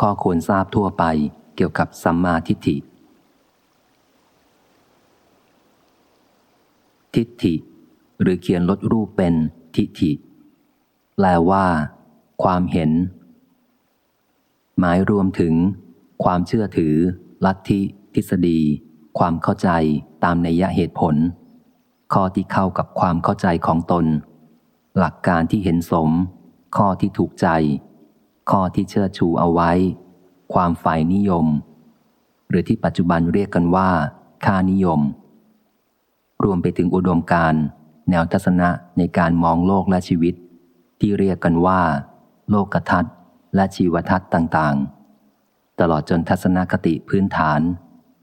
ข้อควรทราบทั่วไปเกี่ยวกับสัมมาทิฏฐิ ทิฏฐิ หรือเขียนลดรูปเป็นทิฏฐิ แปลว่า ความเห็น หมายรวมถึง ความเชื่อถือ ลัทธิ ทฤษฎี ความเข้าใจตามนัยเหตุผล ข้อที่เข้ากับความเข้าใจของตน หลักการที่เห็นสม ข้อที่ถูกใจ ข้อที่เชิดชูเอาไว้ ความฝ่ายนิยม หรือที่ปัจจุบันเรียกกันว่า ค่านิยม รวมไปถึงอุดมการณ์แนวทัศนะในการมองโลกและชีวิต ที่เรียกกันว่า โลกทัศน์และชีวทัศน์ต่างๆ ตลอดจนทัศนคติพื้นฐาน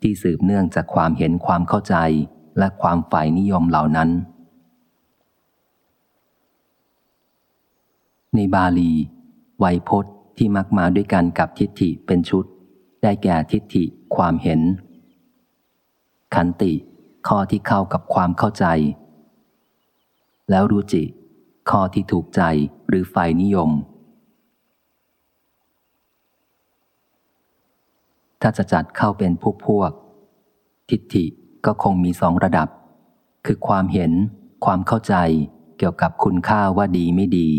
ที่สืบเนื่องจากความเห็นความเข้าใจและความฝ่ายนิยมเหล่านั้น ในบาลี ไวยพจน์ ที่มักมาด้วยกันกับทิฏฐิเป็นชุด ได้แก่ทิฏฐิความเห็น ขันติ ข้อที่เข้ากับความเข้าใจ แล้วรู้จิ ข้อที่ถูกใจหรือฝ่ายนิยม ถ้าจะจัดเข้าเป็นพวกพวก ทิฏฐิก็คงมีสองระดับ คือความเห็น ความเข้าใจเกี่ยวกับคุณค่าว่าดีไม่ดี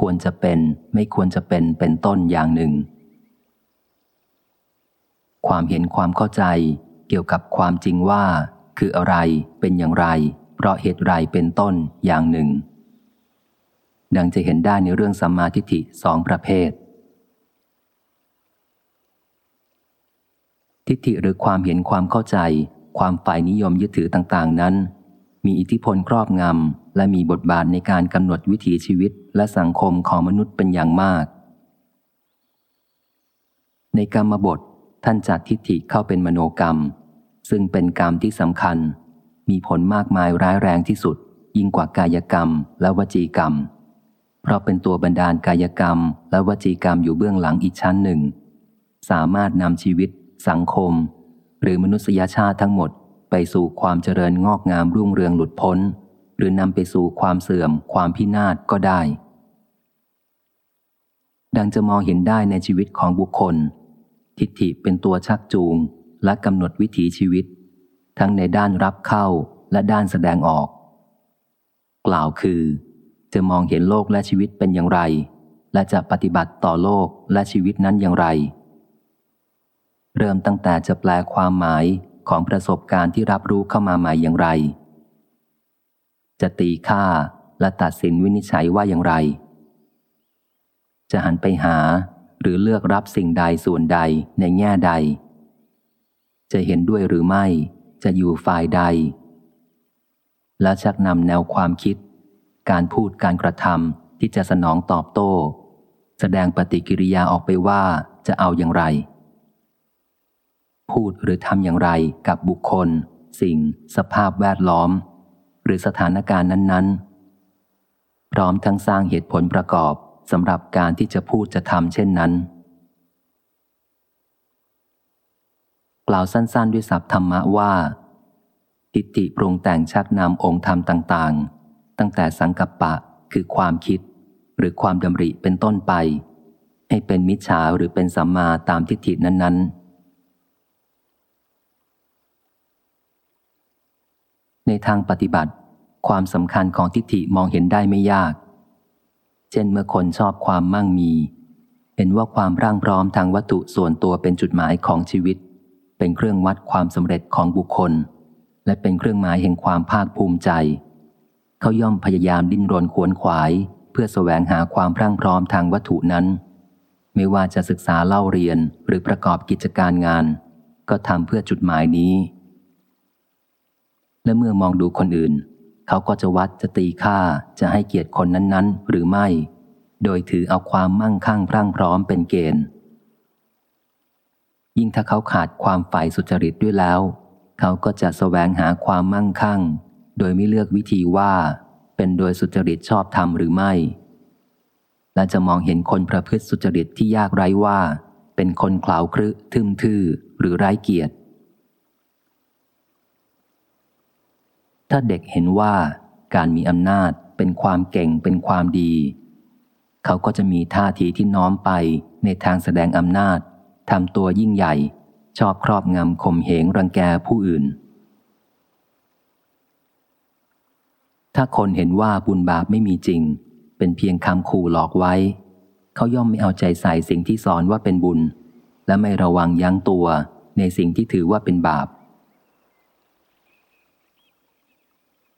ควรจะเป็น ไม่ควรจะเป็นเป็นต้นอย่างหนึ่ง ความเห็นความเข้าใจ เกี่ยวกับความจริงว่า คืออะไรเป็นอย่างไร เพราะเหตุไรเป็นต้นอย่างหนึ่ง ดังจะเห็นได้ในเรื่องสัมมาทิฏฐิสองประเภท ทิฏฐิหรือความเห็นความเข้าใจ ความฝ่ายนิยมยึดถือต่าง ๆ นั้น มีอิทธิพลครอบงำ และมีบทบาทในการกำหนดวิถีชีวิตและสังคมของมนุษย์เป็นอย่างมาก ในกรรมบทท่านจัดทิฏฐิเข้าเป็นมโนกรรม ซึ่งเป็นกรรมที่สำคัญ มีผลมากมายร้ายแรงที่สุด ยิ่งกว่ากายกรรมและวจีกรรม เพราะเป็นตัวบันดาลกายกรรม และวจีกรรมอยู่เบื้องหลังอีกชั้นหนึ่ง สามารถนำชีวิต สังคม หรือมนุษยชาติทั้งหมด ไปสู่ความเจริญงอกงามรุ่งเรืองหลุดพ้น หรือนำไปสู่ความเสื่อมความพินาศก็ได้ ดังจะมองเห็นได้ในชีวิตของบุคคล ทิฏฐิเป็นตัวชักจูงและกำหนดวิถีชีวิต ทั้งในด้านรับเข้าและด้านแสดงออก กล่าวคือ จะมองเห็นโลกและชีวิตเป็นอย่างไร และจะปฏิบัติต่อโลกและชีวิตนั้นอย่างไร เริ่มตั้งแต่จะแปลความหมาย ของประสบการณ์ที่รับรู้เข้ามาใหม่อย่างไร จะตีค่าและตัดสินวินิจฉัยว่าอย่างไร จะหันไปหาหรือเลือกรับสิ่งใดส่วนใดในแง่ใด จะเห็นด้วยหรือไม่ จะอยู่ฝ่ายใด และชักนำแนวความคิด การพูดการกระทำที่จะสนองตอบโต้ แสดงปฏิกิริยาออกไปว่าจะเอาอย่างไร พูดหรือทำอย่างไรกับบุคคล สิ่ง สภาพแวดล้อม หรือสถานการณ์นั้น ๆ พร้อมทั้งสร้างเหตุผลประกอบสำหรับการที่จะพูดจะทำเช่นนั้น กล่าวสั้น ๆ ด้วยศัพท์ธรรมะว่า ทิฏฐิปรุงแต่งชักนำองค์ธรรมต่าง ๆ ตั้งแต่สังกัปปะคือความคิด หรือความดำริเป็นต้นไป ให้เป็นมิจฉาหรือเป็นสัมมาตามทิฏฐินั้น ๆ ในทางปฏิบัติ ความสำคัญของทิฏฐิมองเห็นได้ไม่ยาก เช่นเมื่อคนชอบความมั่งมี เห็นว่าความร่างพร้อมทางวัตถุส่วนตัวเป็นจุดหมายของชีวิต เป็นเครื่องวัดความสำเร็จของบุคคล และเป็นเครื่องหมายแห่งความภาคภูมิใจ เขาย่อมพยายามดิ้นรนขวนขวาย เพื่อสแสวงหาความร่างพร้อมทางวัตถุนั้น ไม่ว่าจะศึกษาเล่าเรียนหรือประกอบกิจการงาน ก็ทำเพื่อจุดหมายนี้ และเมื่อมองดูคนอื่น เขาก็จะวัดจะตีค่าจะให้เกียรติคนนั้นๆ หรือไม่ โดยถือเอาความมั่งคั่งพรั่งพร้อมเป็นเกณฑ์ ยิ่งถ้าเขาขาดความฝ่ายสุจริตด้วยแล้ว เขาก็จะสแสวงหาความมั่งคั่ง โดยไม่เลือกวิธีว่าเป็นโดยสุจริตชอบธรรมหรือไม่ และจะมองเห็นคนประพฤติสุจริตที่ยากไร้ว่า เป็นคนขลาวครึทึมทื่อหรือไร้เกียรติ ถ้าเด็กเห็นว่าการมีอำนาจเป็นความเก่งเป็นความดี เขาก็จะมีท่าทีที่น้อมไปในทางแสดงอำนาจทำตัวยิ่งใหญ่ ชอบครอบงำข่มเหงรังแกผู้อื่น ถ้าคนเห็นว่าบุญบาปไม่มีจริง เป็นเพียงคำขู่หลอกไว้ เขาย่อมไม่เอาใจใส่สิ่งที่สอนว่าเป็นบุญ และไม่ระวังยั้งตัวในสิ่งที่ถือว่าเป็นบาป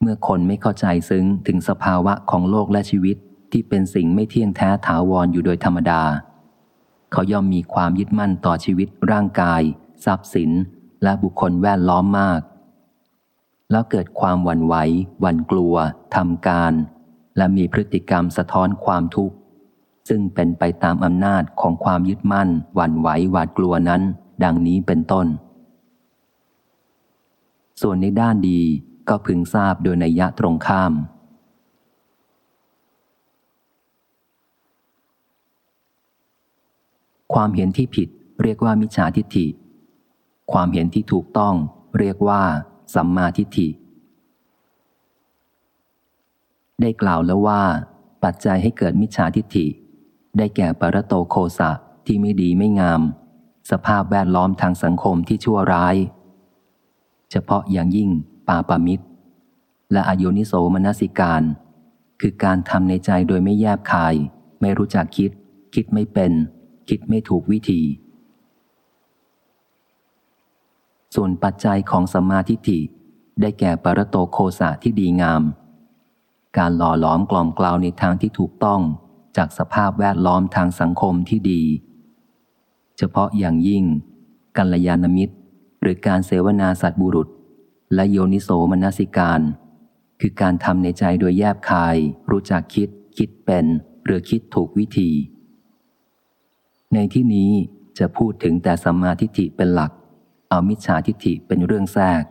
เมื่อคนไม่เข้าใจซึ้งถึงสภาวะของโลกและชีวิตที่เป็นสิ่งไม่เที่ยงแท้ถาวรออยู่โดยธรรมดา เขาย่อมมีความยึดมั่นต่อชีวิตร่างกาย ทรัพย์สิน และบุคคลแวดล้อมมาก แล้วเกิดความหวั่นไหวหวั่นกลัวทำการ และมีพฤติกรรมสะท้อนความทุกข์ ซึ่งเป็นไปตามอำนาจของความยึดมั่น หวั่นไหวหวาดกลัวนั้น ดังนี้เป็นต้น ส่วนในด้านดี ก็พึงทราบโดยในยะตรงข้าม ความเห็นที่ผิดเรียกว่ามิจฉาทิฏฐิ ความเห็นที่ถูกต้องเรียกว่า สัมมาทิฏฐิ ได้กล่าวแล้วว่า ปัจจัยให้เกิดมิจฉาทิฏฐิ ได้แก่ปรโตโคสะที่ไม่ดีไม่งาม สภาพแวดล้อมทางสังคมที่ชั่วร้าย เฉพาะอย่างยิ่ง ปาปามิตร และอโยนิโสมนสิการ คือการทำในใจโดยไม่แยบคาย ไม่รู้จักคิด คิดไม่เป็น คิดไม่ถูกวิธี ส่วนปัจจัยของสมมาทิฏฐิได้แก่ปรโตโคสะที่ดีงาม การหล่อหลอมกล่อมกล่าวในทางที่ถูกต้องจากสภาพแวดล้อมทางสังคมที่ดี เฉพาะอย่างยิ่ง กัลยาณมิตร หรือการเสวนาสัตบุรุษ และโยนิโสมนสิการ คือการทำในใจโดยแยบคาย รู้จักคิด คิดเป็น หรือคิดถูกวิธี ในที่นี้จะพูดถึงแต่สัมมาทิฏฐิเป็นหลัก เอามิจฉาทิฏฐิเป็นเรื่องแทรก